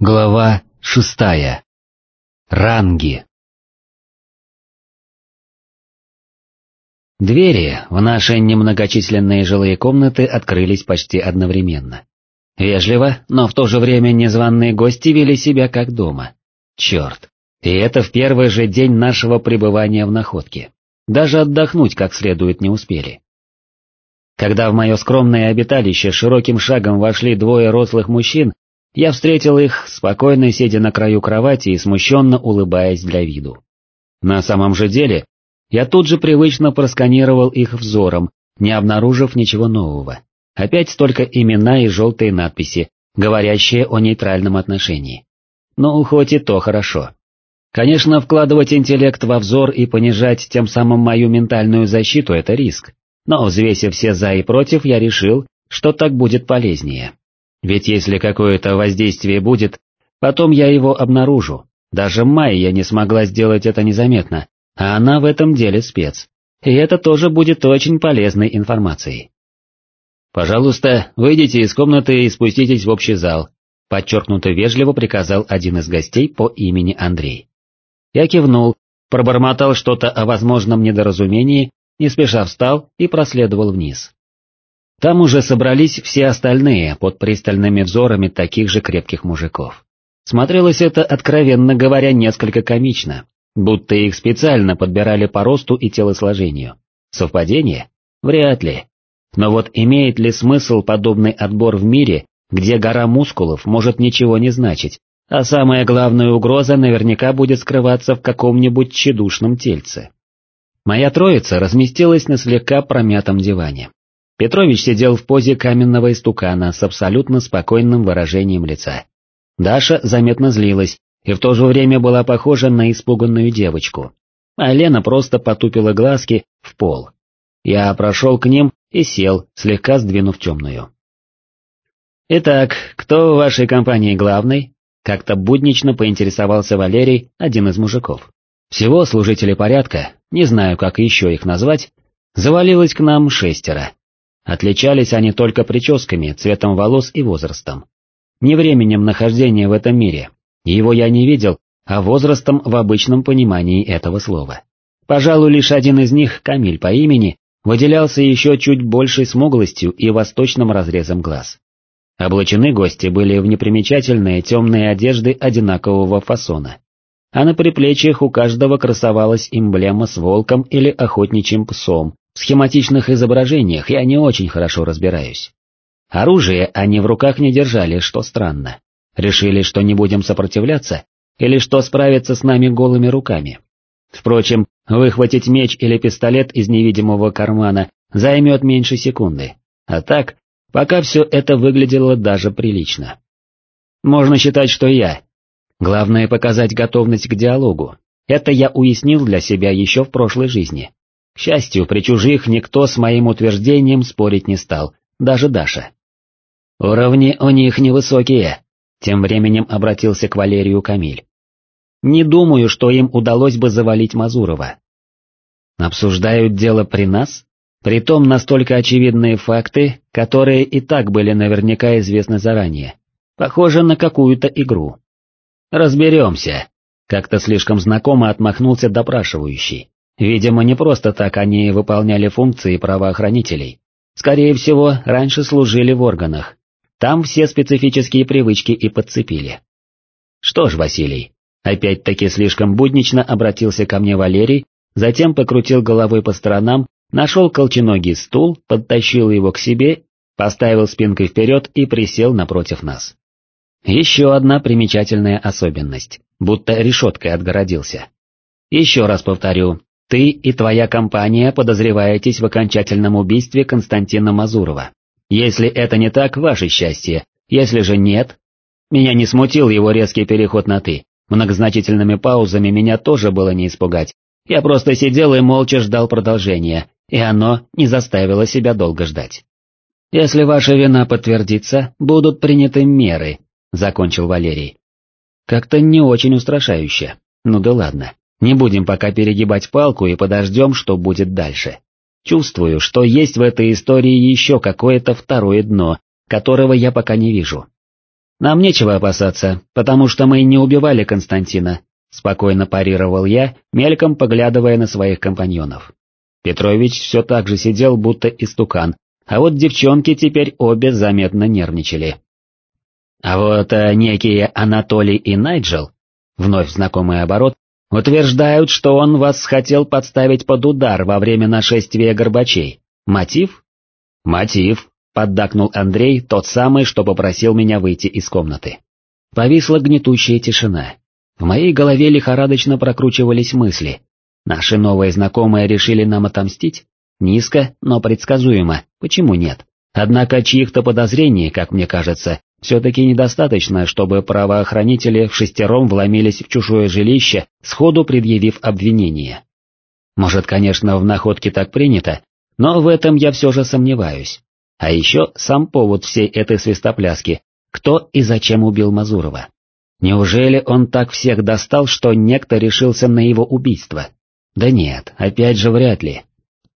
Глава шестая. Ранги. Двери в наши немногочисленные жилые комнаты открылись почти одновременно. Вежливо, но в то же время незваные гости вели себя как дома. Черт. И это в первый же день нашего пребывания в находке. Даже отдохнуть как следует не успели. Когда в мое скромное обиталище широким шагом вошли двое рослых мужчин, я встретил их, спокойно сидя на краю кровати и смущенно улыбаясь для виду. На самом же деле, я тут же привычно просканировал их взором, не обнаружив ничего нового. Опять столько имена и желтые надписи, говорящие о нейтральном отношении. Ну, хоть и то хорошо. Конечно, вкладывать интеллект во взор и понижать тем самым мою ментальную защиту – это риск. Но взвесив все за и против, я решил, что так будет полезнее. Ведь если какое-то воздействие будет, потом я его обнаружу. Даже Майя не смогла сделать это незаметно, а она в этом деле спец. И это тоже будет очень полезной информацией. «Пожалуйста, выйдите из комнаты и спуститесь в общий зал», подчеркнуто вежливо приказал один из гостей по имени Андрей. Я кивнул, пробормотал что-то о возможном недоразумении, не спеша встал и проследовал вниз. Там уже собрались все остальные под пристальными взорами таких же крепких мужиков. Смотрелось это, откровенно говоря, несколько комично, будто их специально подбирали по росту и телосложению. Совпадение? Вряд ли. Но вот имеет ли смысл подобный отбор в мире, где гора мускулов может ничего не значить, а самая главная угроза наверняка будет скрываться в каком-нибудь тщедушном тельце? Моя троица разместилась на слегка промятом диване. Петрович сидел в позе каменного истукана с абсолютно спокойным выражением лица. Даша заметно злилась и в то же время была похожа на испуганную девочку. А Лена просто потупила глазки в пол. Я прошел к ним и сел, слегка сдвинув темную. «Итак, кто в вашей компании главный?» Как-то буднично поинтересовался Валерий, один из мужиков. Всего служители порядка, не знаю, как еще их назвать, завалилось к нам шестеро. Отличались они только прическами, цветом волос и возрастом. Не временем нахождения в этом мире, его я не видел, а возрастом в обычном понимании этого слова. Пожалуй, лишь один из них, Камиль по имени, выделялся еще чуть большей смуглостью и восточным разрезом глаз. Облачены гости были в непримечательные темные одежды одинакового фасона. А на приплечьях у каждого красовалась эмблема с волком или охотничьим псом, в схематичных изображениях я не очень хорошо разбираюсь. Оружие они в руках не держали, что странно. Решили, что не будем сопротивляться, или что справятся с нами голыми руками. Впрочем, выхватить меч или пистолет из невидимого кармана займет меньше секунды. А так, пока все это выглядело даже прилично. Можно считать, что я. Главное показать готовность к диалогу. Это я уяснил для себя еще в прошлой жизни. К счастью, при чужих никто с моим утверждением спорить не стал, даже Даша. «Уровни у них невысокие», — тем временем обратился к Валерию Камиль. «Не думаю, что им удалось бы завалить Мазурова». «Обсуждают дело при нас?» Притом настолько очевидные факты, которые и так были наверняка известны заранее. Похоже на какую-то игру. «Разберемся», — как-то слишком знакомо отмахнулся допрашивающий. Видимо, не просто так они выполняли функции правоохранителей. Скорее всего, раньше служили в органах. Там все специфические привычки и подцепили. Что ж, Василий, опять-таки слишком буднично обратился ко мне Валерий, затем покрутил головой по сторонам, нашел колченогий стул, подтащил его к себе, поставил спинкой вперед и присел напротив нас. Еще одна примечательная особенность, будто решеткой отгородился. Еще раз повторю, ты и твоя компания подозреваетесь в окончательном убийстве Константина Мазурова. Если это не так, ваше счастье, если же нет... Меня не смутил его резкий переход на «ты», многозначительными паузами меня тоже было не испугать. Я просто сидел и молча ждал продолжения, и оно не заставило себя долго ждать. «Если ваша вина подтвердится, будут приняты меры», — закончил Валерий. Как-то не очень устрашающе, ну да ладно. Не будем пока перегибать палку и подождем, что будет дальше. Чувствую, что есть в этой истории еще какое-то второе дно, которого я пока не вижу. Нам нечего опасаться, потому что мы не убивали Константина, спокойно парировал я, мельком поглядывая на своих компаньонов. Петрович все так же сидел, будто истукан, а вот девчонки теперь обе заметно нервничали. А вот э, некие Анатолий и Найджел, вновь знакомый оборот, утверждают, что он вас хотел подставить под удар во время нашествия Горбачей. Мотив? Мотив, поддакнул Андрей, тот самый, что попросил меня выйти из комнаты. Повисла гнетущая тишина. В моей голове лихорадочно прокручивались мысли. Наши новые знакомые решили нам отомстить? Низко, но предсказуемо, почему нет? Однако чьих-то подозрений, как мне кажется, все-таки недостаточно, чтобы правоохранители в шестером вломились в чужое жилище, сходу предъявив обвинение. Может, конечно, в находке так принято, но в этом я все же сомневаюсь. А еще сам повод всей этой свистопляски, кто и зачем убил Мазурова. Неужели он так всех достал, что некто решился на его убийство? Да нет, опять же вряд ли.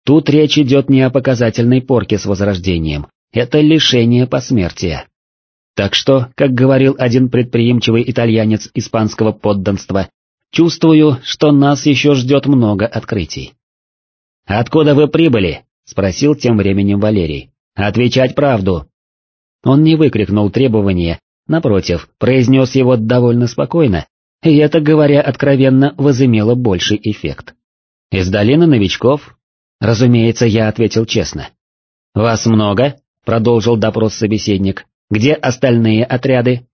Тут речь идет не о показательной порке с возрождением, это лишение посмертия. Так что, как говорил один предприимчивый итальянец испанского подданства, чувствую, что нас еще ждет много открытий. «Откуда вы прибыли?» — спросил тем временем Валерий. «Отвечать правду». Он не выкрикнул требования, напротив, произнес его довольно спокойно, и это, говоря откровенно, возымело больший эффект. «Из долины новичков?» Разумеется, я ответил честно. «Вас много?» — продолжил допрос собеседник. «Где остальные отряды?»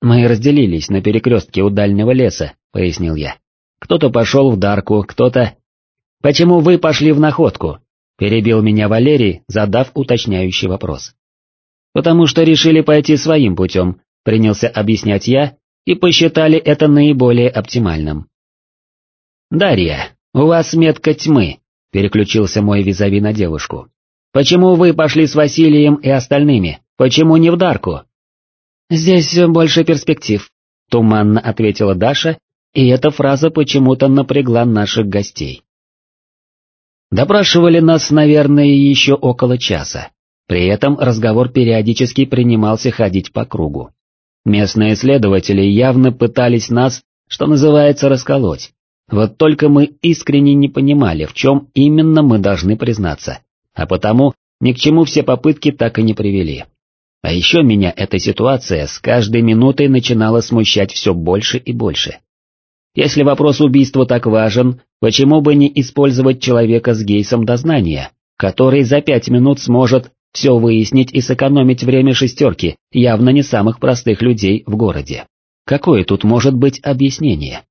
«Мы разделились на перекрестке у дальнего леса», — пояснил я. «Кто-то пошел в Дарку, кто-то...» «Почему вы пошли в находку?» — перебил меня Валерий, задав уточняющий вопрос. «Потому что решили пойти своим путем», — принялся объяснять я, и посчитали это наиболее оптимальным. «Дарья, у вас метка тьмы», — переключился мой визави на девушку. «Почему вы пошли с Василием и остальными? Почему не в Дарку?» «Здесь больше перспектив», — туманно ответила Даша, и эта фраза почему-то напрягла наших гостей. Допрашивали нас, наверное, еще около часа. При этом разговор периодически принимался ходить по кругу. Местные следователи явно пытались нас, что называется, расколоть. Вот только мы искренне не понимали, в чем именно мы должны признаться, а потому ни к чему все попытки так и не привели. А еще меня эта ситуация с каждой минутой начинала смущать все больше и больше. Если вопрос убийства так важен, почему бы не использовать человека с гейсом дознания, который за пять минут сможет все выяснить и сэкономить время шестерки, явно не самых простых людей в городе. Какое тут может быть объяснение?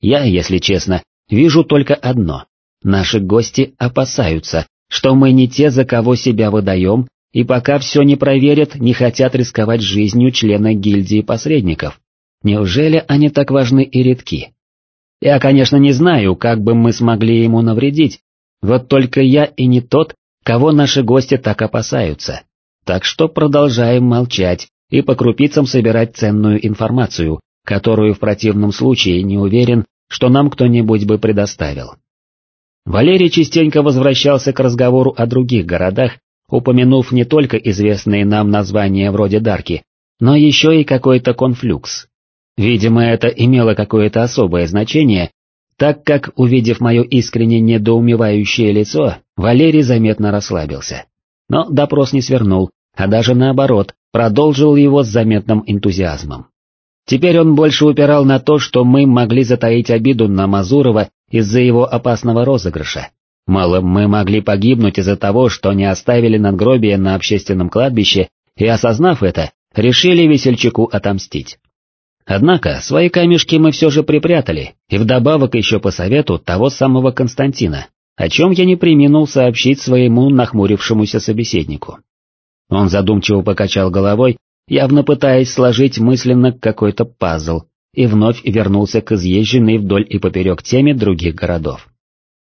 Я, если честно, вижу только одно. Наши гости опасаются, что мы не те, за кого себя выдаем, и пока все не проверят, не хотят рисковать жизнью члена гильдии посредников. Неужели они так важны и редки? Я, конечно, не знаю, как бы мы смогли ему навредить, вот только я и не тот, кого наши гости так опасаются. Так что продолжаем молчать и по крупицам собирать ценную информацию, которую в противном случае не уверен, что нам кто-нибудь бы предоставил. Валерий частенько возвращался к разговору о других городах, упомянув не только известные нам названия вроде Дарки, но еще и какой-то конфлюкс. Видимо, это имело какое-то особое значение, так как, увидев мое искренне недоумевающее лицо, Валерий заметно расслабился. Но допрос не свернул, а даже наоборот, продолжил его с заметным энтузиазмом. Теперь он больше упирал на то, что мы могли затаить обиду на Мазурова из-за его опасного розыгрыша. Мало мы могли погибнуть из-за того, что не оставили надгробие на общественном кладбище, и, осознав это, решили весельчаку отомстить. Однако свои камешки мы все же припрятали, и вдобавок еще по совету того самого Константина, о чем я не приминул сообщить своему нахмурившемуся собеседнику. Он задумчиво покачал головой, явно пытаясь сложить мысленно какой-то пазл, и вновь вернулся к изъезженной вдоль и поперек теме других городов.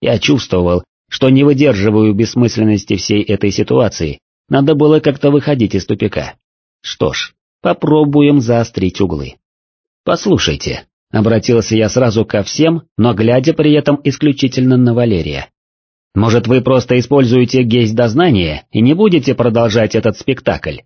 Я чувствовал, что не выдерживаю бессмысленности всей этой ситуации, надо было как-то выходить из тупика. Что ж, попробуем заострить углы. «Послушайте», — обратился я сразу ко всем, но глядя при этом исключительно на Валерия. «Может, вы просто используете гейс дознания и не будете продолжать этот спектакль?»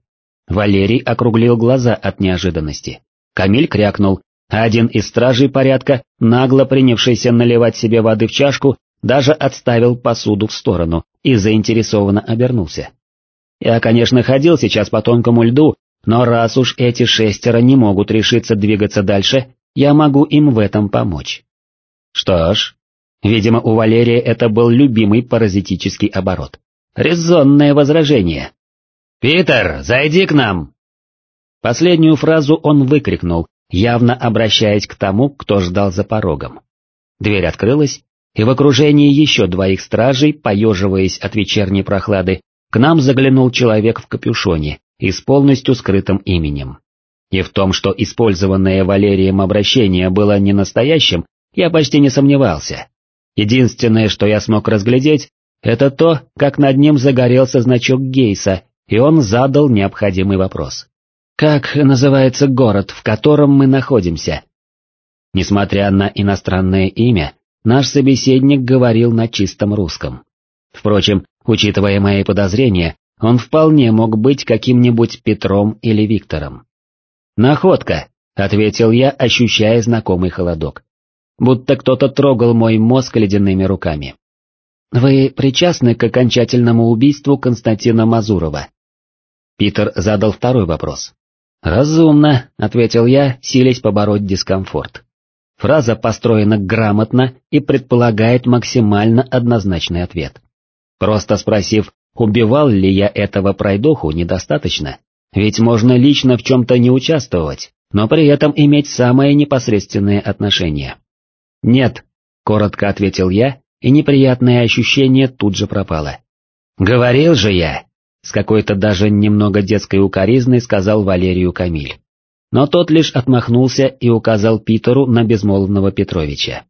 Валерий округлил глаза от неожиданности. Камиль крякнул, а один из стражей порядка, нагло принявшийся наливать себе воды в чашку, даже отставил посуду в сторону и заинтересованно обернулся. Я, конечно, ходил сейчас по тонкому льду, но раз уж эти шестеро не могут решиться двигаться дальше, я могу им в этом помочь. Что ж, видимо, у Валерия это был любимый паразитический оборот. Резонное возражение. «Питер, зайди к нам!» Последнюю фразу он выкрикнул, явно обращаясь к тому, кто ждал за порогом. Дверь открылась, и в окружении еще двоих стражей, поеживаясь от вечерней прохлады, к нам заглянул человек в капюшоне и с полностью скрытым именем. И в том, что использованное Валерием обращение было не настоящим, я почти не сомневался. Единственное, что я смог разглядеть, это то, как над ним загорелся значок Гейса, и он задал необходимый вопрос. «Как называется город, в котором мы находимся?» Несмотря на иностранное имя, наш собеседник говорил на чистом русском. Впрочем, учитывая мои подозрения, он вполне мог быть каким-нибудь Петром или Виктором. «Находка», — ответил я, ощущая знакомый холодок. Будто кто-то трогал мой мозг ледяными руками. «Вы причастны к окончательному убийству Константина Мазурова?» Питер задал второй вопрос. «Разумно», — ответил я, силясь побороть дискомфорт. Фраза построена грамотно и предполагает максимально однозначный ответ. Просто спросив, убивал ли я этого пройдоху, недостаточно, ведь можно лично в чем-то не участвовать, но при этом иметь самое непосредственное отношение. «Нет», — коротко ответил я, и неприятное ощущение тут же пропало. «Говорил же я, с какой-то даже немного детской укоризной сказал Валерию Камиль. Но тот лишь отмахнулся и указал Питеру на безмолвного Петровича.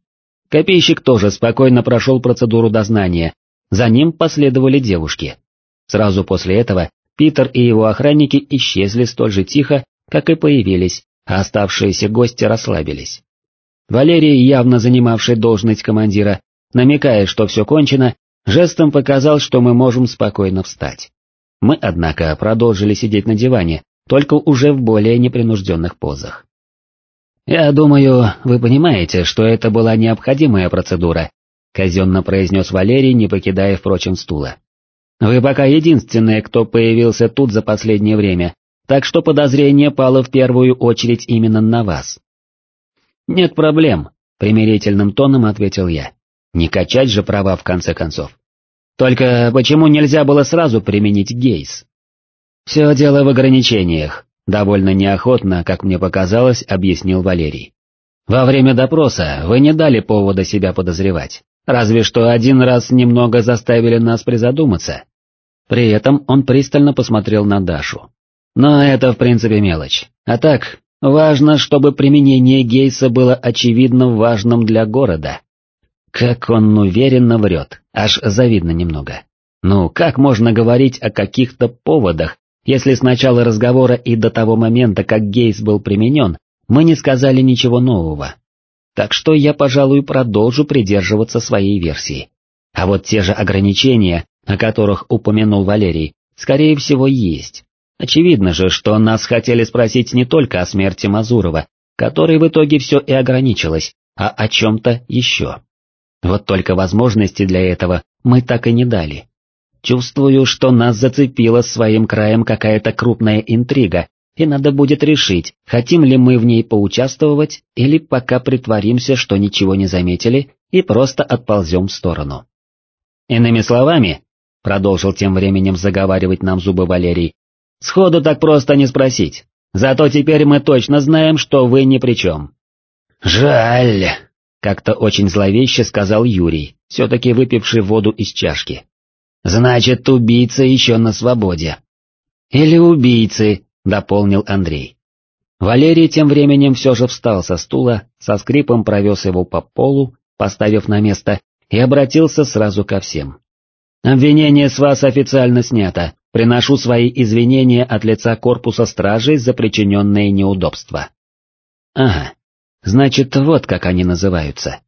Копейщик тоже спокойно прошел процедуру дознания, за ним последовали девушки. Сразу после этого Питер и его охранники исчезли столь же тихо, как и появились, а оставшиеся гости расслабились. Валерий, явно занимавший должность командира, намекая, что все кончено, жестом показал, что мы можем спокойно встать. Мы, однако, продолжили сидеть на диване, только уже в более непринужденных позах. «Я думаю, вы понимаете, что это была необходимая процедура», казенно произнес Валерий, не покидая, впрочем, стула. «Вы пока единственные, кто появился тут за последнее время, так что подозрение пало в первую очередь именно на вас». «Нет проблем», — примирительным тоном ответил я. «Не качать же права в конце концов». Только почему нельзя было сразу применить гейс? Все дело в ограничениях, довольно неохотно, как мне показалось, объяснил Валерий. Во время допроса вы не дали повода себя подозревать, разве что один раз немного заставили нас призадуматься. При этом он пристально посмотрел на Дашу. Но это в принципе мелочь. А так, важно, чтобы применение гейса было очевидно важным для города. Как он уверенно врет, аж завидно немного. Ну, как можно говорить о каких-то поводах, если с начала разговора и до того момента, как Гейс был применен, мы не сказали ничего нового? Так что я, пожалуй, продолжу придерживаться своей версии. А вот те же ограничения, о которых упомянул Валерий, скорее всего есть. Очевидно же, что нас хотели спросить не только о смерти Мазурова, которой в итоге все и ограничилось, а о чем-то еще. Вот только возможности для этого мы так и не дали. Чувствую, что нас зацепила своим краем какая-то крупная интрига, и надо будет решить, хотим ли мы в ней поучаствовать, или пока притворимся, что ничего не заметили, и просто отползем в сторону. Иными словами, продолжил тем временем заговаривать нам зубы Валерий, сходу так просто не спросить, зато теперь мы точно знаем, что вы ни при чем. «Жаль», как-то очень зловеще сказал Юрий, все-таки выпивший воду из чашки. «Значит, убийца еще на свободе». «Или убийцы», — дополнил Андрей. Валерий тем временем все же встал со стула, со скрипом провез его по полу, поставив на место, и обратился сразу ко всем. «Обвинение с вас официально снято, приношу свои извинения от лица корпуса стражей за причиненные неудобства». «Ага, Значит, вот как они называются.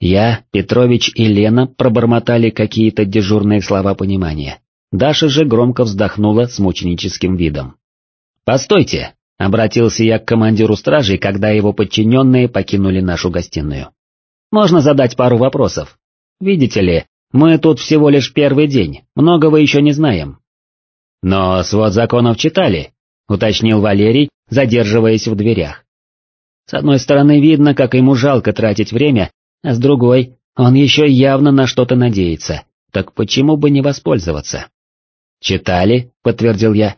Я, Петрович и Лена пробормотали какие-то дежурные слова понимания. Даша же громко вздохнула с мученическим видом. «Постойте!» — обратился я к командиру стражи, когда его подчиненные покинули нашу гостиную. «Можно задать пару вопросов? Видите ли, мы тут всего лишь первый день, многого еще не знаем». «Но свод законов читали», — уточнил Валерий, задерживаясь в дверях. С одной стороны видно, как ему жалко тратить время, а с другой, он еще явно на что-то надеется, так почему бы не воспользоваться? «Читали», — подтвердил я.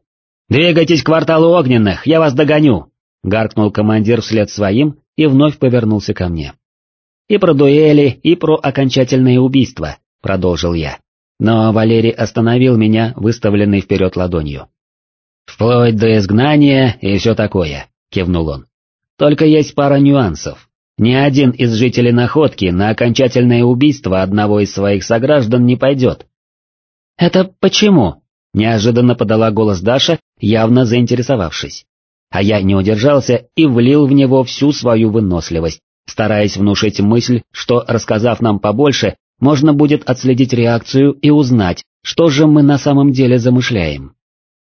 «Двигайтесь к кварталу огненных, я вас догоню», — гаркнул командир вслед своим и вновь повернулся ко мне. «И про дуэли, и про окончательное убийство», — продолжил я. Но Валерий остановил меня, выставленный вперед ладонью. «Вплоть до изгнания и все такое», — кивнул он. «Только есть пара нюансов. Ни один из жителей Находки на окончательное убийство одного из своих сограждан не пойдет». «Это почему?» Неожиданно подала голос Даша, явно заинтересовавшись. А я не удержался и влил в него всю свою выносливость, стараясь внушить мысль, что, рассказав нам побольше, можно будет отследить реакцию и узнать, что же мы на самом деле замышляем.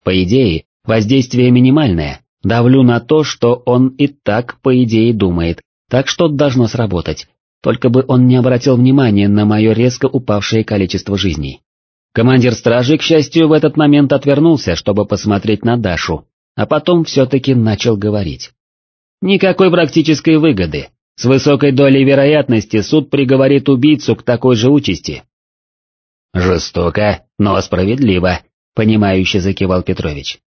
По идее, воздействие минимальное, давлю на то, что он и так, по идее, думает, так что должно сработать, только бы он не обратил внимания на мое резко упавшее количество жизней. Командир стражи, к счастью, в этот момент отвернулся, чтобы посмотреть на Дашу, а потом все-таки начал говорить. Никакой практической выгоды. С высокой долей вероятности суд приговорит убийцу к такой же участи. Жестоко, но справедливо, понимающе закивал Петрович.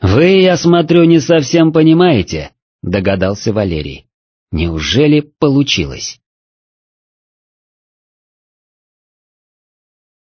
Вы, я смотрю, не совсем понимаете, догадался Валерий. Неужели получилось?